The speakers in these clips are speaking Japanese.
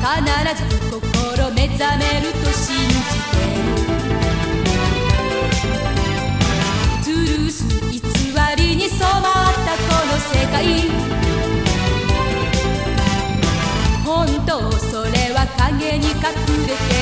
必ず心目覚めると信じて。るすルース偽りに染まったこの世界。本当それは影に隠れて。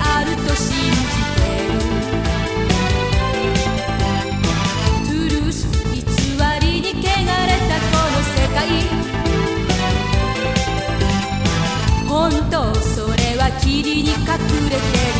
あると信じてトゥルース偽りに汚れたこの世界。んとそれは霧に隠れてる。